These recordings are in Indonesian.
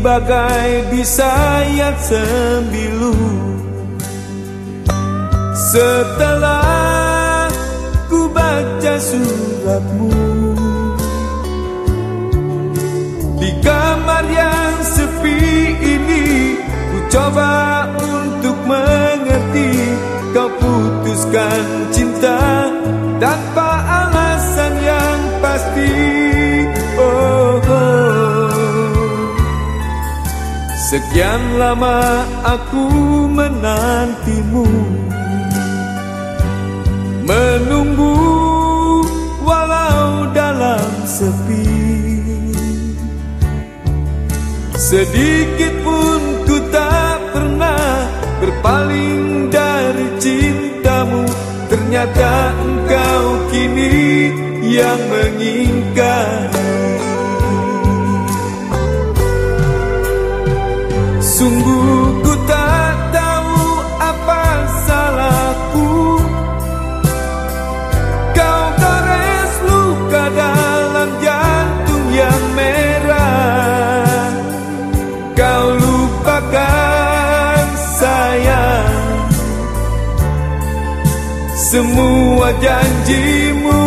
bagai disayat sembilu. Setelah ku baca suratmu Di kamar yang sepi ini Ku coba untuk mengerti Kau putuskan cinta tanpa Sekian lama aku menantimu. Menunggu walau dalam sepi. Sedikit pun ku tak pernah berpaling dari cintamu. Ternyata engkau kini yang mengingkari Semua janjimu.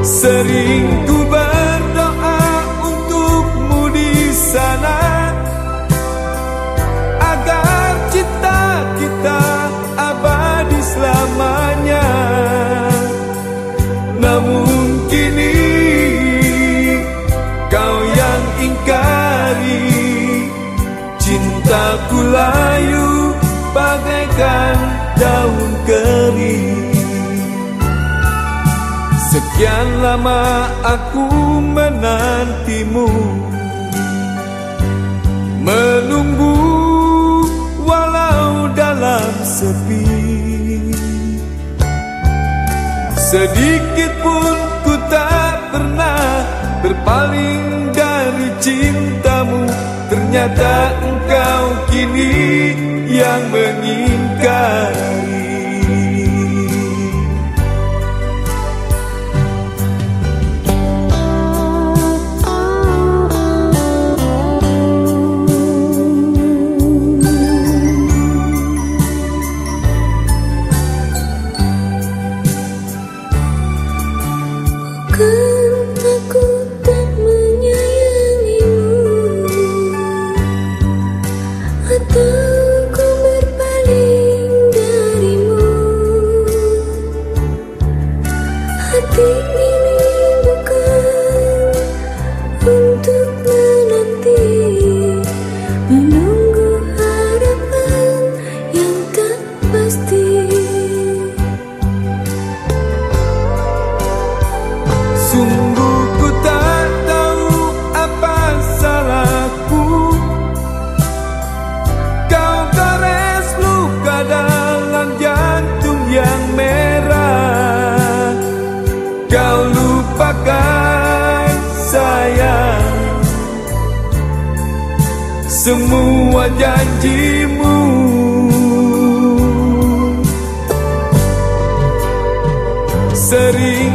Sering ku berdoa untukmu di sana Agar cinta kita abadi selamanya. Namun daun kering Sekian lama aku menantimu. Menunggu walau dalam sepi. Sedikit pun ku tak pernah berpaling dari cintamu. Ternyata engkau kini yang mengingkari Hati ini bukan untuk Semua janjimu. Sering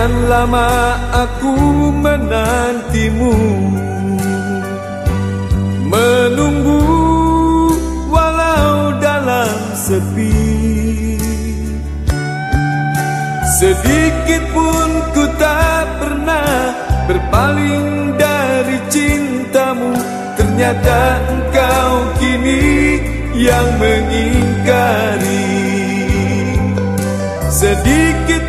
Sekian lama aku menantimu. Menunggu walau dalam sepi. Sedikit pun ku tak pernah berpaling dari cintamu. Ternyata engkau kini yang mengingkari. Sedikit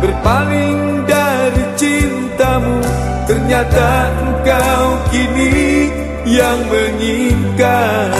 berpaling dari cintamu Ternyata engkau kini yang mengingkari